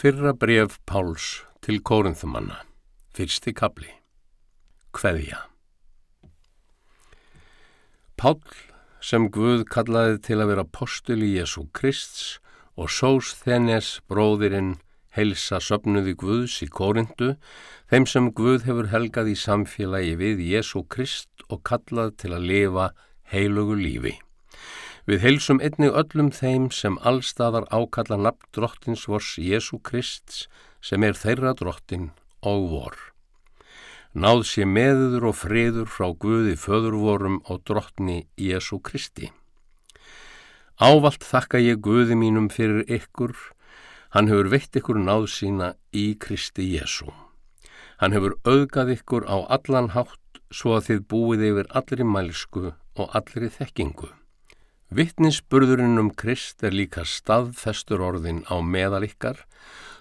Fyrra bref Páls til Kórinthumanna, fyrsti kapli. Kveðja. Pál sem Guð kallaði til að vera postul í Jésu Krists og sós þennes bróðirinn heilsa söpnuði Guðs í Kórindu, þeim sem Guð hefur helgað í samfélagi við Jésu Krist og kallað til að lifa heilugu lífi. Við heilsum einnig öllum þeim sem allstaðar ákalla nafn drottins vors Jésu Krist sem er þeirra drottin og vor. Náð sé meður og friður frá Guði föðurvorum og drottni Jésu Kristi. Ávalt þakka ég Guði mínum fyrir ykkur, hann hefur veitt ykkur náð sína í Kristi Jésu. Hann hefur auðgað ykkur á allan hátt svo að þið búið yfir allri mælsku og allri þekkingu. Vittnisburðurinn um Krist er líka staðfestur orðin á meðal ykkar,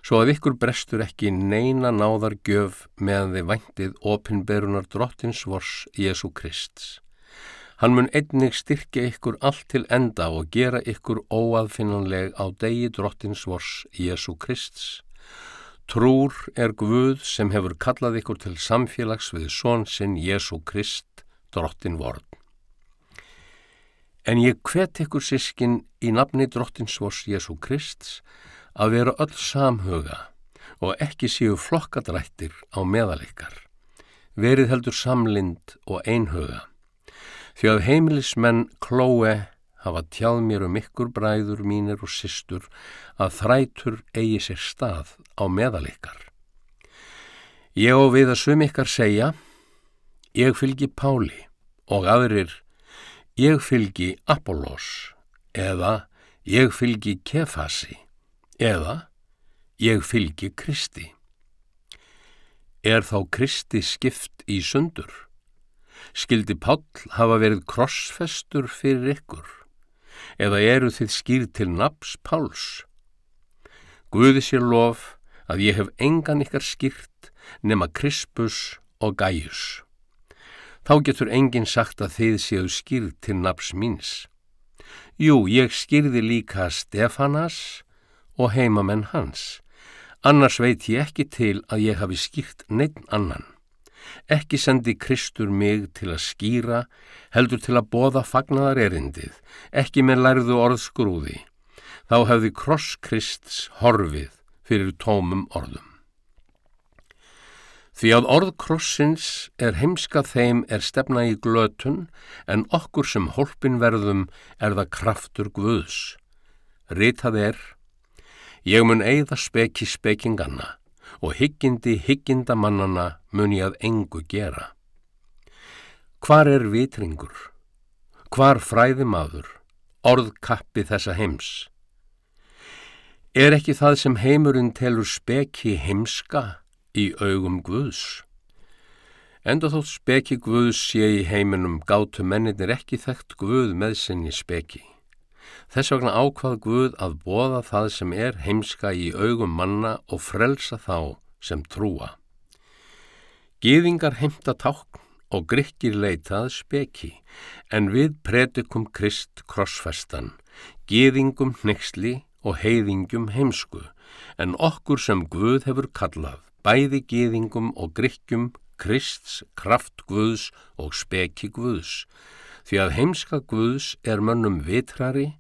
svo að ykkur brestur ekki neina náðar gjöf meðan þið væntið opinberunar drottins vors Jésu Krists. Hann mun einnig styrkja ykkur allt til enda og gera ykkur óaðfinnanleg á degi drottins vors Jésu Krists. Trúr er Guð sem hefur kallað ykkur til samfélags við són sinn Jésu Krist, drottin vorn. En ég hvet ykkur sískin í nafni drottinsvors Jésu Krist að vera öll samhuga og ekki séu flokkadrættir á meðalikar. Verið heldur samlind og einhuga. Því að heimilismenn klóe hafa tjáð mér um ykkur bræður mínir og systur að þrætur eigi sér stað á meðalikar. Ég og við að sum ykkar segja, ég fylgi Páli og aðrir ég fylgi Apollos eða ég fylgi Kefasi eða ég fylgi Kristi. Er þá Kristi skipt í sundur? Skildi Páll hafa verið krossfestur fyrir ykkur? Eða eru þið skýr til naps Páls? Guði sér lof að ég hef engan ykkar skýrt nema Krispus og Gæjus. Þá getur enginn sagt að þið séu skýrð til naps míns. Jú, ég skýrði líka Stefanas og heimamenn hans. Annars veit ég ekki til að ég hafi skýrt neitt annan. Ekki sendi Kristur mig til að skýra, heldur til að bóða fagnar erindið, ekki með lærðu orðskrúði. Þá hefði kross Krists horfið fyrir tómum orðum. Því að orð krossins er heimska þeim er stefna í glötun en okkur sem holpin verðum er það kraftur Guðs. Ritað er, ég mun eigða speki spekinganna og hyggindi hygginda mannana mun ég að engu gera. Hvar er vitringur? Hvar fræðimaður? Orð kappi þessa heims? Er ekki það sem heimurinn telur speki heimska? Í augum Guðs. Enda þótt speki Guðs sé í heiminum gátu mennir ekki þekkt Guð með sinni speki. Þess vegna ákvað Guð að bóða það sem er heimska í augum manna og frelsa þá sem trúa. Gýðingar heimta tákn og grykkir leitað speki, en við predikum Krist krossfestan, gýðingum nexli og heiðingum heimsku, en okkur sem Guð hefur kallað bæði geðingum og grykkjum, Krists, kraft Guðs og speki Guðs, því að heimska Guðs er mönnum vitrari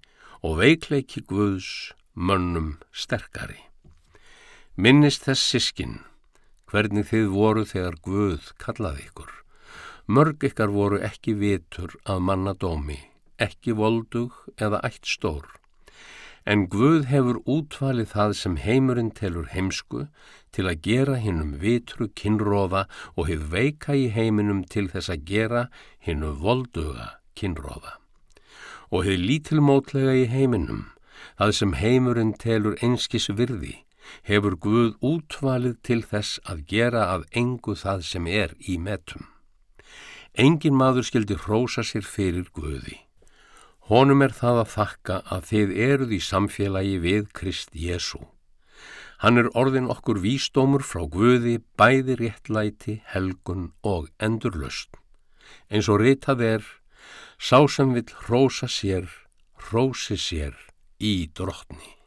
og veikleiki Guðs mönnum sterkari. Minnist þess sískin, hvernig þið voru þegar Guð kallaði ykkur. Mörg ykkar voru ekki vitur að manna dómi, ekki voldug eða ætt stór. En Guð hefur útvalið það sem heimurinn telur heimsku til að gera hinnum vitru kinnróða og hefur veika í heiminum til þess að gera hinnu volduga kinnróða. Og hefur lítilmótlega í heiminum, það sem heimurinn telur einskis virði, hefur Guð útvalið til þess að gera að engu það sem er í metum. Engin maður skildi hrósa sér fyrir Guði. Honum er það að þakka að þið eruð í samfélagi við Krist Jésu. Hann er orðin okkur vísdómur frá Guði, bæði réttlæti, helgun og endurlöst. Eins og ritað er, sá sem vill hrósa sér, hrósi sér í drottni.